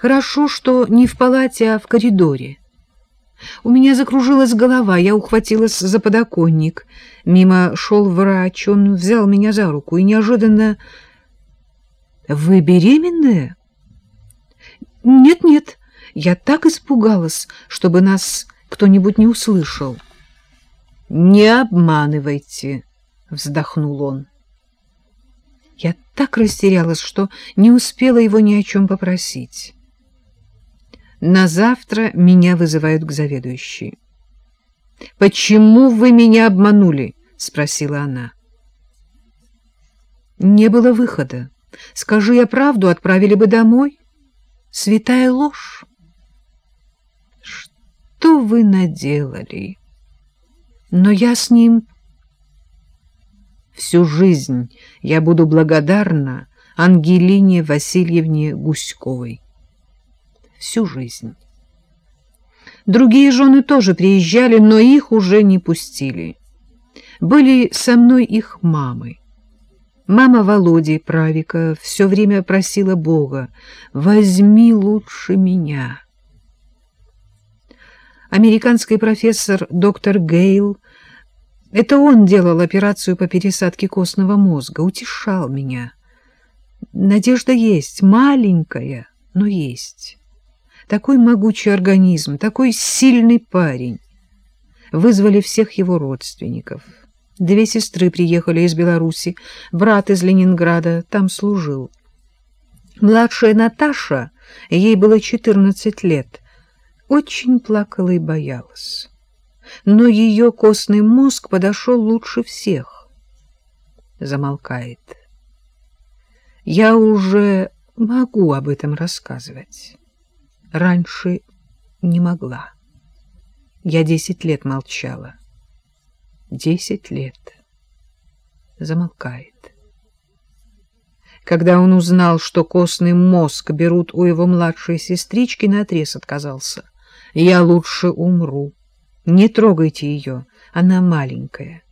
Хорошо, что не в палате, а в коридоре. У меня закружилась голова, я ухватилась за подоконник. Мимо шел врач, он взял меня за руку и неожиданно... — Вы беременная? — Нет-нет, я так испугалась, чтобы нас кто-нибудь не услышал. — Не обманывайте, — вздохнул он. Я так растерялась, что не успела его ни о чем попросить. На завтра меня вызывают к заведующей. — Почему вы меня обманули? — спросила она. — Не было выхода. Скажи я правду, отправили бы домой. Святая ложь. — Что вы наделали? Но я с ним... Всю жизнь я буду благодарна Ангелине Васильевне Гуськовой всю жизнь. Другие жены тоже приезжали, но их уже не пустили. Были со мной их мамы. Мама Володи Правика все время просила Бога, возьми лучше меня. Американский профессор доктор Гейл, это он делал операцию по пересадке костного мозга, утешал меня. Надежда есть, маленькая, но есть. Такой могучий организм, такой сильный парень. Вызвали всех его родственников. Две сестры приехали из Беларуси, брат из Ленинграда там служил. Младшая Наташа, ей было 14 лет, очень плакала и боялась. Но ее костный мозг подошел лучше всех. Замолкает. Я уже могу об этом рассказывать раньше не могла. Я десять лет молчала. Десять лет. Замолкает. Когда он узнал, что костный мозг берут у его младшей сестрички, наотрез отказался. «Я лучше умру. Не трогайте ее, она маленькая».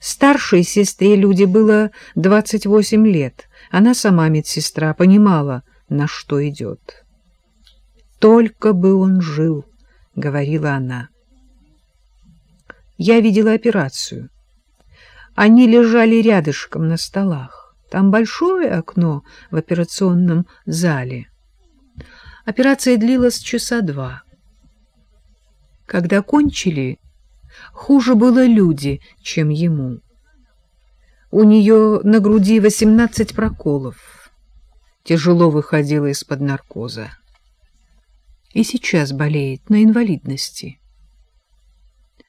Старшей сестре люди было двадцать восемь лет. Она сама медсестра, понимала, на что идет. Только бы он жил, — говорила она. Я видела операцию. Они лежали рядышком на столах. Там большое окно в операционном зале. Операция длилась часа два. Когда кончили, хуже было люди, чем ему. У нее на груди восемнадцать проколов. Тяжело выходила из-под наркоза и сейчас болеет на инвалидности.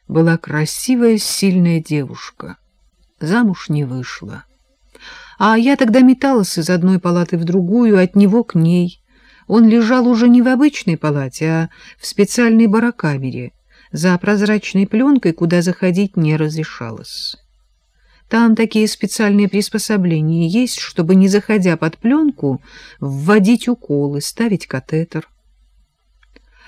Была красивая, сильная девушка. Замуж не вышла. А я тогда металась из одной палаты в другую, от него к ней. Он лежал уже не в обычной палате, а в специальной барокамере, за прозрачной пленкой, куда заходить не разрешалось. Там такие специальные приспособления есть, чтобы, не заходя под пленку, вводить уколы, ставить катетер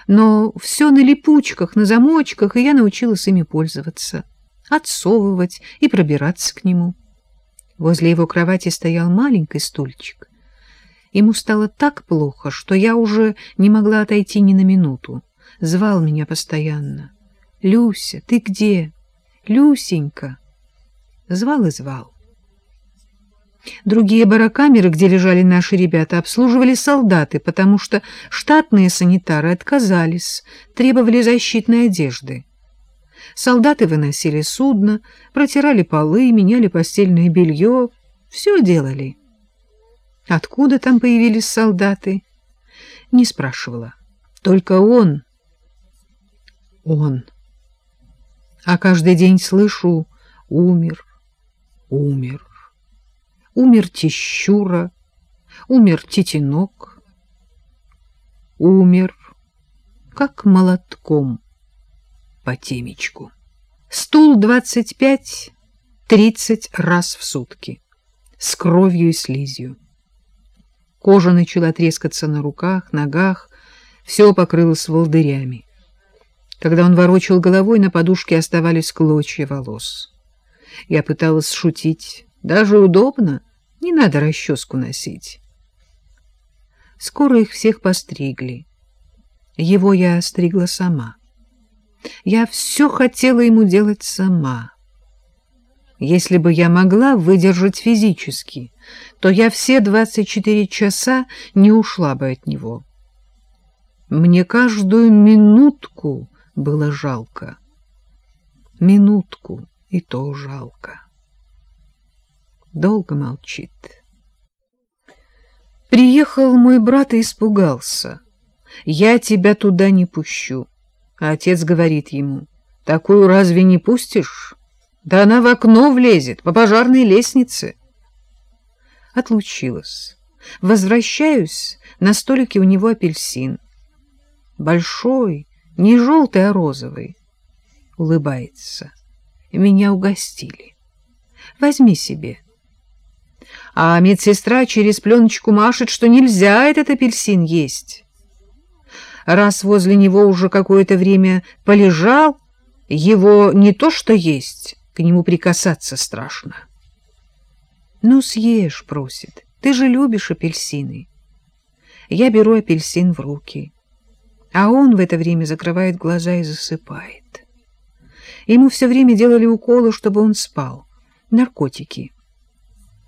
но все на липучках, на замочках, и я научилась ими пользоваться, отсовывать и пробираться к нему. Возле его кровати стоял маленький стульчик. Ему стало так плохо, что я уже не могла отойти ни на минуту. Звал меня постоянно. «Люся, ты где? Люсенька!» Звал и звал. Другие барокамеры, где лежали наши ребята, обслуживали солдаты, потому что штатные санитары отказались, требовали защитной одежды. Солдаты выносили судно, протирали полы, меняли постельное белье, все делали. Откуда там появились солдаты? Не спрашивала. Только он. Он. А каждый день слышу «умер, умер» умер Тищура, умер Титинок, умер, как молотком по темечку. Стул двадцать пять, тридцать раз в сутки, с кровью и слизью. Кожа начала трескаться на руках, ногах, все покрылось волдырями. Когда он ворочал головой, на подушке оставались клочья волос. Я пыталась шутить. Даже удобно. Не надо расческу носить. Скоро их всех постригли. Его я стригла сама. Я все хотела ему делать сама. Если бы я могла выдержать физически, то я все 24 часа не ушла бы от него. Мне каждую минутку было жалко. Минутку и то жалко. Долго молчит. Приехал мой брат и испугался. Я тебя туда не пущу. А отец говорит ему, такую разве не пустишь? Да она в окно влезет, по пожарной лестнице. Отлучилась. Возвращаюсь, на столике у него апельсин. Большой, не желтый, а розовый. Улыбается. Меня угостили. Возьми себе. А медсестра через пленочку машет, что нельзя этот апельсин есть. Раз возле него уже какое-то время полежал, его не то что есть, к нему прикасаться страшно. «Ну, съешь», — просит, — «ты же любишь апельсины». Я беру апельсин в руки, а он в это время закрывает глаза и засыпает. Ему все время делали уколы, чтобы он спал. Наркотики.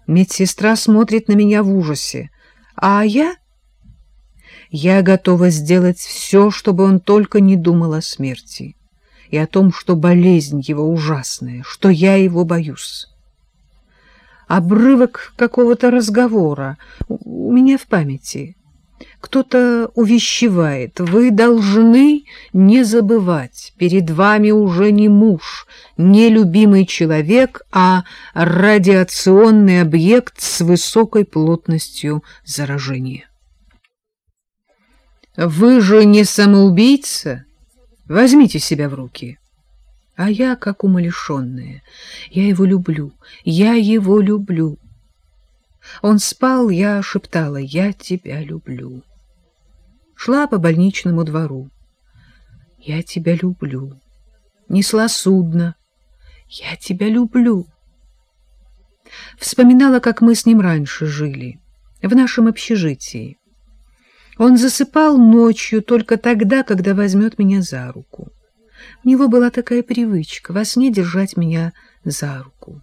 Медсестра смотрит на меня в ужасе, а я... Я готова сделать все, чтобы он только не думал о смерти и о том, что болезнь его ужасная, что я его боюсь. Обрывок какого-то разговора у меня в памяти. Кто-то увещевает, вы должны не забывать, перед вами уже не муж, не любимый человек, а радиационный объект с высокой плотностью заражения. Вы же не самоубийца? Возьмите себя в руки. А я, как умалишенная, я его люблю, я его люблю. Он спал, я шептала, я тебя люблю. Шла по больничному двору. Я тебя люблю. Несла судно. Я тебя люблю. Вспоминала, как мы с ним раньше жили, в нашем общежитии. Он засыпал ночью только тогда, когда возьмет меня за руку. У него была такая привычка во сне держать меня за руку.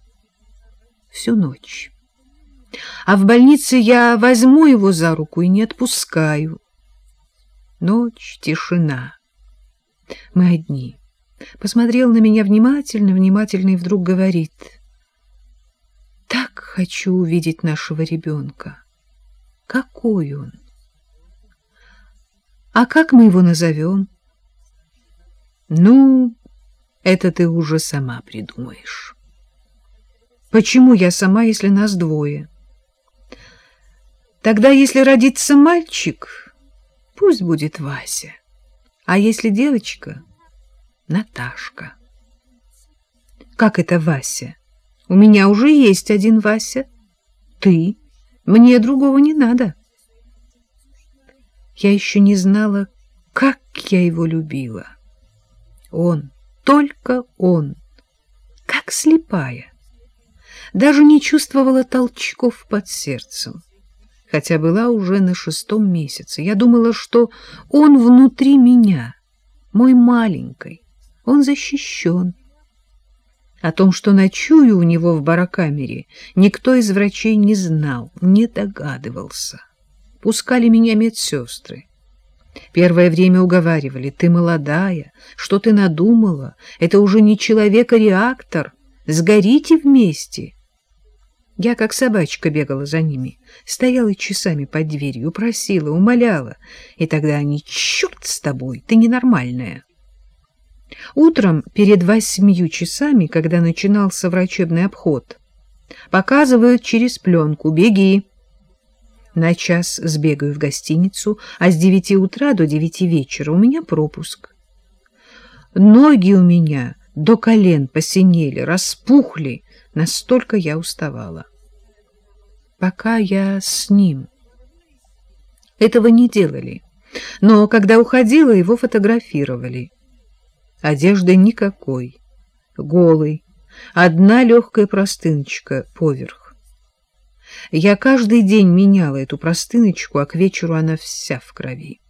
Всю ночь. А в больнице я возьму его за руку и не отпускаю. Ночь, тишина. Мы одни. Посмотрел на меня внимательно, внимательно и вдруг говорит. Так хочу увидеть нашего ребенка. Какой он? А как мы его назовем? Ну, это ты уже сама придумаешь. Почему я сама, если нас двое? Тогда, если родится мальчик, пусть будет Вася. А если девочка — Наташка. Как это Вася? У меня уже есть один Вася. Ты. Мне другого не надо. Я еще не знала, как я его любила. Он, только он, как слепая. Даже не чувствовала толчков под сердцем, хотя была уже на шестом месяце. Я думала, что он внутри меня, мой маленький, он защищен. О том, что ночую у него в барокамере, никто из врачей не знал, не догадывался пускали меня медсестры. Первое время уговаривали, ты молодая, что ты надумала, это уже не человек, а реактор, сгорите вместе. Я, как собачка, бегала за ними, стояла часами под дверью, просила, умоляла, и тогда они, черт с тобой, ты ненормальная. Утром перед восьмью часами, когда начинался врачебный обход, показывают через пленку «Беги!» На час сбегаю в гостиницу, а с девяти утра до девяти вечера у меня пропуск. Ноги у меня до колен посинели, распухли, настолько я уставала. Пока я с ним. Этого не делали, но когда уходила, его фотографировали. Одежды никакой, голый, одна легкая простыночка поверх. Я каждый день меняла эту простыночку, а к вечеру она вся в крови.